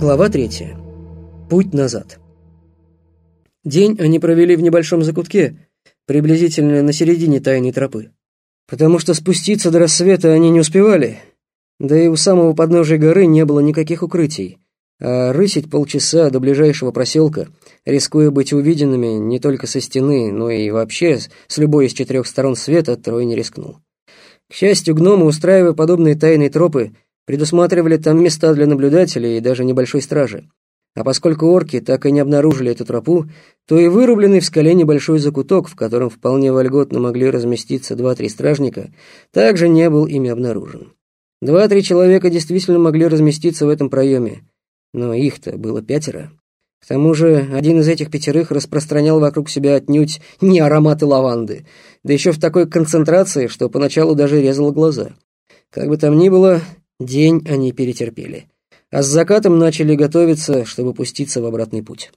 Глава третья. Путь назад. День они провели в небольшом закутке, приблизительно на середине тайной тропы. Потому что спуститься до рассвета они не успевали, да и у самого подножия горы не было никаких укрытий, а рысить полчаса до ближайшего проселка, рискуя быть увиденными не только со стены, но и вообще с любой из четырех сторон света, трое не рискнул. К счастью, гномы, устраивая подобные тайные тропы, предусматривали там места для наблюдателей и даже небольшой стражи. А поскольку орки так и не обнаружили эту тропу, то и вырубленный в скале небольшой закуток, в котором вполне вольготно могли разместиться два-три стражника, также не был ими обнаружен. Два-три человека действительно могли разместиться в этом проеме, но их-то было пятеро. К тому же один из этих пятерых распространял вокруг себя отнюдь не ароматы лаванды, да еще в такой концентрации, что поначалу даже резало глаза. Как бы там ни было, день они перетерпели, а с закатом начали готовиться, чтобы пуститься в обратный путь.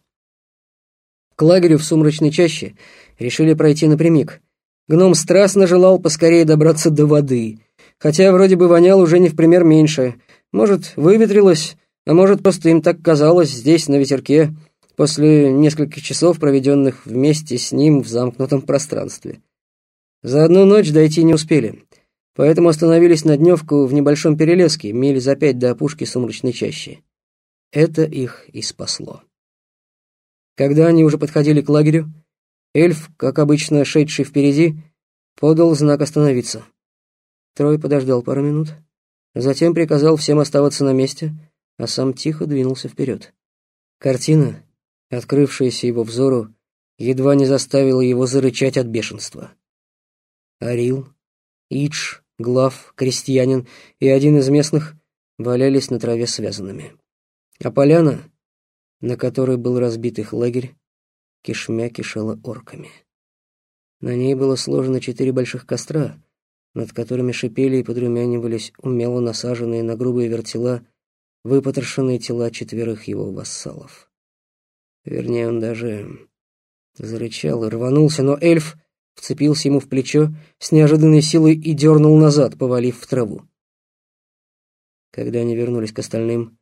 К лагерю в сумрачной чаще решили пройти напрямик. Гном страстно желал поскорее добраться до воды, хотя вроде бы вонял уже не в пример меньше. Может, выветрилось, а может, просто им так казалось здесь, на ветерке, после нескольких часов, проведенных вместе с ним в замкнутом пространстве. За одну ночь дойти не успели, поэтому остановились на дневку в небольшом перелеске, мили за пять до опушки сумрачной чащи. Это их и спасло. Когда они уже подходили к лагерю, эльф, как обычно шедший впереди, подал знак остановиться. Трой подождал пару минут, затем приказал всем оставаться на месте — а сам тихо двинулся вперед. Картина, открывшаяся его взору, едва не заставила его зарычать от бешенства. Арил, Идж, Глав, крестьянин и один из местных валялись на траве связанными. А поляна, на которой был разбит их лагерь, кишмя кишела орками. На ней было сложено четыре больших костра, над которыми шипели и подрумянивались умело насаженные на грубые вертела выпотрошенные тела четверых его вассалов. Вернее, он даже зарычал и рванулся, но эльф вцепился ему в плечо с неожиданной силой и дернул назад, повалив в траву. Когда они вернулись к остальным,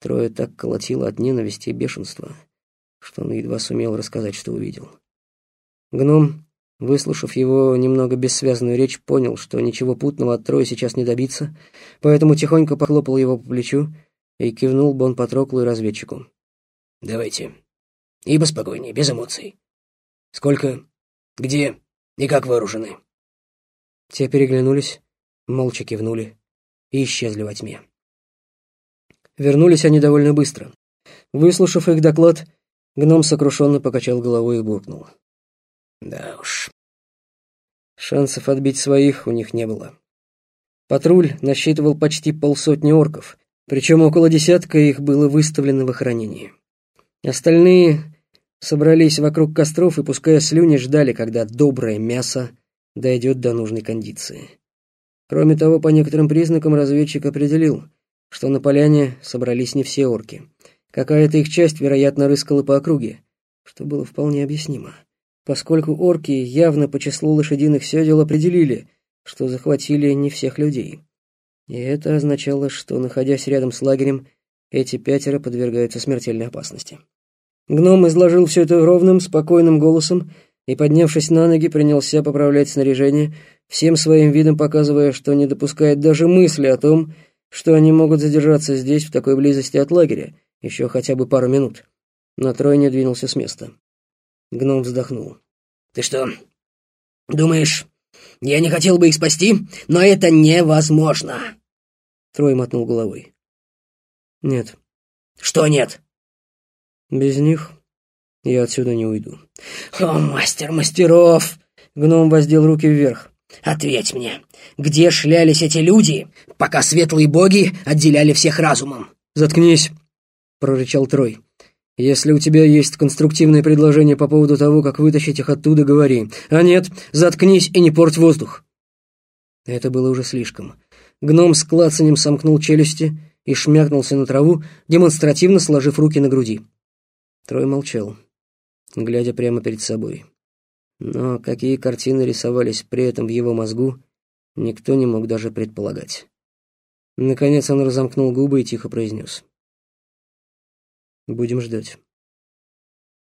трое так колотило от ненависти и бешенства, что он едва сумел рассказать, что увидел. Гном Выслушав его немного бессвязную речь, понял, что ничего путного от Троя сейчас не добиться, поэтому тихонько похлопал его по плечу и кивнул Бон Патроклу и разведчику. «Давайте. И поспокойнее, без эмоций. Сколько, где и как вооружены?» Те переглянулись, молча кивнули и исчезли во тьме. Вернулись они довольно быстро. Выслушав их доклад, гном сокрушенно покачал головой и буркнул. Да уж. Шансов отбить своих у них не было. Патруль насчитывал почти полсотни орков, причем около десятка их было выставлено в охранении. Остальные собрались вокруг костров и, пуская слюни, ждали, когда доброе мясо дойдет до нужной кондиции. Кроме того, по некоторым признакам разведчик определил, что на поляне собрались не все орки. Какая-то их часть, вероятно, рыскала по округе, что было вполне объяснимо поскольку орки явно по числу лошадиных седел определили, что захватили не всех людей. И это означало, что, находясь рядом с лагерем, эти пятеро подвергаются смертельной опасности. Гном изложил все это ровным, спокойным голосом и, поднявшись на ноги, принялся поправлять снаряжение, всем своим видом показывая, что не допускает даже мысли о том, что они могут задержаться здесь в такой близости от лагеря, еще хотя бы пару минут. Но Трой не двинулся с места. Гном вздохнул. «Ты что, думаешь, я не хотел бы их спасти, но это невозможно!» Трой мотнул головой. «Нет». «Что нет?» «Без них я отсюда не уйду». «О, мастер мастеров!» Гном воздел руки вверх. «Ответь мне, где шлялись эти люди, пока светлые боги отделяли всех разумом?» «Заткнись!» — прорычал Трой. Если у тебя есть конструктивное предложение по поводу того, как вытащить их оттуда, говори. А нет, заткнись и не порть воздух. Это было уже слишком. Гном с клацанем сомкнул челюсти и шмякнулся на траву, демонстративно сложив руки на груди. Трой молчал, глядя прямо перед собой. Но какие картины рисовались при этом в его мозгу, никто не мог даже предполагать. Наконец он разомкнул губы и тихо произнес. Будем ждать.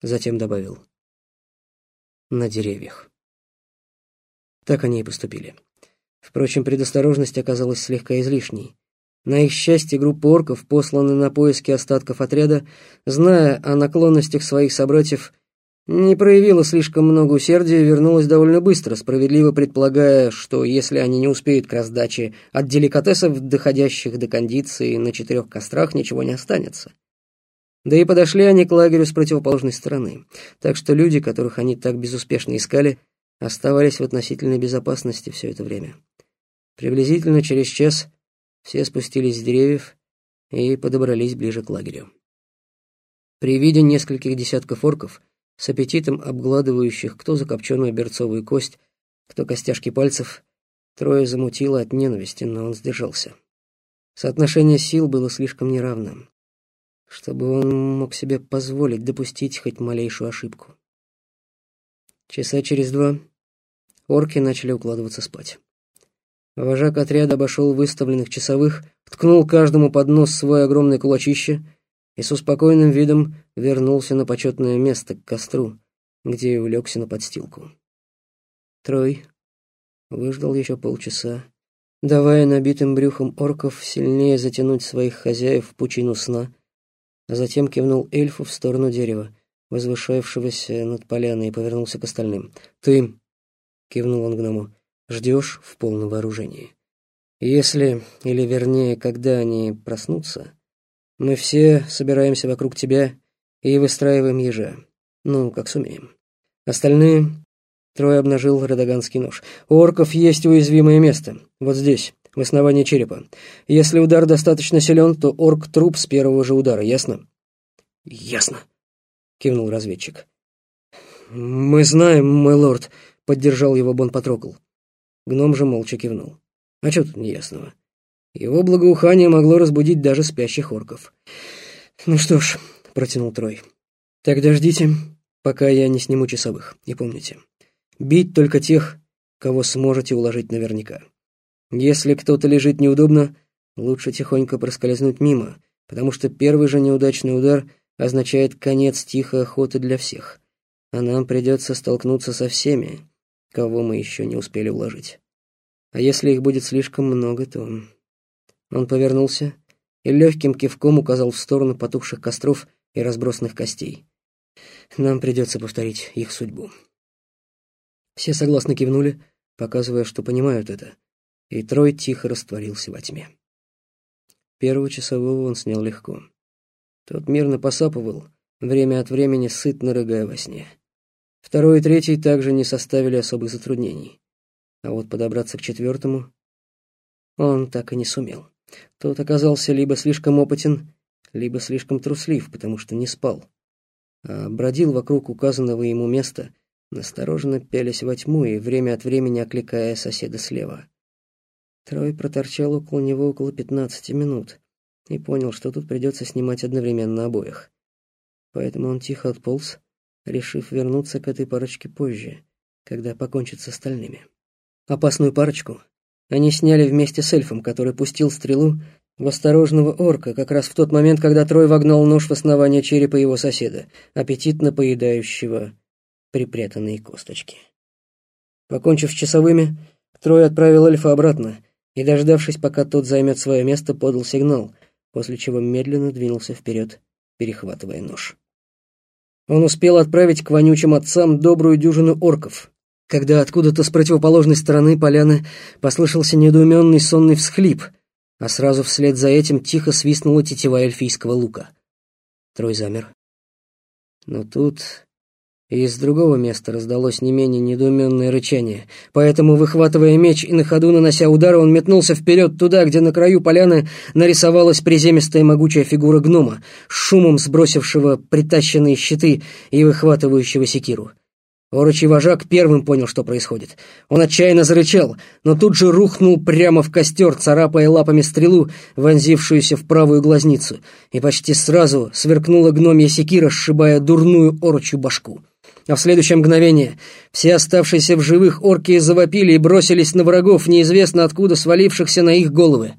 Затем добавил. На деревьях. Так они и поступили. Впрочем, предосторожность оказалась слегка излишней. На их счастье, группа орков, посланы на поиски остатков отряда, зная о наклонностях своих собратьев, не проявила слишком много усердия и вернулась довольно быстро, справедливо предполагая, что если они не успеют к раздаче от деликатесов, доходящих до кондиции на четырех кострах, ничего не останется. Да и подошли они к лагерю с противоположной стороны, так что люди, которых они так безуспешно искали, оставались в относительной безопасности все это время. Приблизительно через час все спустились с деревьев и подобрались ближе к лагерю. При виде нескольких десятков орков, с аппетитом обгладывающих кто закопченную берцовую кость, кто костяшки пальцев, трое замутило от ненависти, но он сдержался. Соотношение сил было слишком неравным, чтобы он мог себе позволить допустить хоть малейшую ошибку. Часа через два орки начали укладываться спать. Вожак отряда обошел выставленных часовых, ткнул каждому под нос свой огромный кулачище и с успокойным видом вернулся на почетное место к костру, где и улегся на подстилку. Трой выждал еще полчаса, давая набитым брюхом орков сильнее затянуть своих хозяев в пучину сна, а затем кивнул эльфу в сторону дерева, возвышавшегося над поляной, и повернулся к остальным. «Ты!» — кивнул он гному ждешь в полном вооружении. Если, или вернее, когда они проснутся, мы все собираемся вокруг тебя и выстраиваем ежа. Ну, как сумеем. Остальные... Трой обнажил радаганский нож. У орков есть уязвимое место. Вот здесь, в основании черепа. Если удар достаточно силен, то орк труп с первого же удара, ясно? Ясно, кивнул разведчик. Мы знаем, мой лорд, поддержал его Бон Патрокл. Гном же молча кивнул. А что тут неясного? Его благоухание могло разбудить даже спящих орков. «Ну что ж», — протянул Трой, — «тогда ждите, пока я не сниму часовых. И помните, бить только тех, кого сможете уложить наверняка. Если кто-то лежит неудобно, лучше тихонько проскользнуть мимо, потому что первый же неудачный удар означает конец тихой охоты для всех, а нам придется столкнуться со всеми, кого мы еще не успели уложить. А если их будет слишком много, то... Он повернулся и легким кивком указал в сторону потухших костров и разбросанных костей. Нам придется повторить их судьбу. Все согласно кивнули, показывая, что понимают это, и Трой тихо растворился во тьме. Первого часового он снял легко. Тот мирно посапывал, время от времени сытно рыгая во сне. Второй и третий также не составили особых затруднений. А вот подобраться к четвертому он так и не сумел. Тот оказался либо слишком опытен, либо слишком труслив, потому что не спал, а бродил вокруг указанного ему места, настороженно пялясь во тьму и время от времени окликая соседа слева. Трой проторчал около него около пятнадцати минут и понял, что тут придется снимать одновременно обоих. Поэтому он тихо отполз, решив вернуться к этой парочке позже, когда покончит с остальными. Опасную парочку они сняли вместе с эльфом, который пустил стрелу в осторожного орка как раз в тот момент, когда Трой вогнал нож в основание черепа его соседа, аппетитно поедающего припрятанные косточки. Покончив с часовыми, Трой отправил эльфа обратно и, дождавшись, пока тот займет свое место, подал сигнал, после чего медленно двинулся вперед, перехватывая нож. Он успел отправить к вонючим отцам добрую дюжину орков, когда откуда-то с противоположной стороны поляны послышался недоуменный сонный всхлип, а сразу вслед за этим тихо свистнула тетива эльфийского лука. Трой замер. Но тут и из другого места раздалось не менее недоуменное рычание. Поэтому, выхватывая меч и на ходу нанося удар, он метнулся вперед туда, где на краю поляны нарисовалась приземистая могучая фигура гнома, шумом сбросившего притащенные щиты и выхватывающего секиру. Орочий вожак первым понял, что происходит. Он отчаянно зарычал, но тут же рухнул прямо в костер, царапая лапами стрелу, вонзившуюся в правую глазницу, и почти сразу сверкнула гномья секира, сшибая дурную орочью башку. А в следующее мгновение все оставшиеся в живых орки завопили и бросились на врагов, неизвестно откуда свалившихся на их головы.